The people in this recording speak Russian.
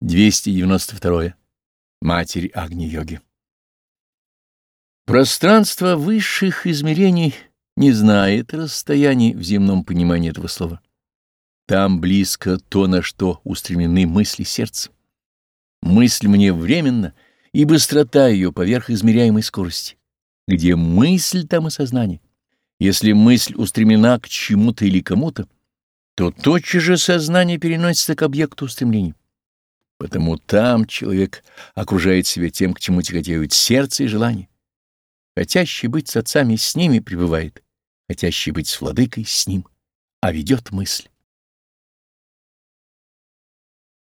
292. Матерь Агни-йоги. Пространство высших измерений не знает расстояний в земном понимании этого слова. Там близко то, на что устремлены мысли сердца. Мысль мне временна, и быстрота ее поверх измеряемой скорости. Где мысль, там и сознание. Если мысль устремлена к чему-то или кому-то, то тотчас же сознание переносится к объекту устремлений. Потому там человек окружает себя тем, к чему тяготеют сердце и желание. Хотящий быть с отцами с ними пребывает, хотящий быть с владыкой с ним, а ведет мысль.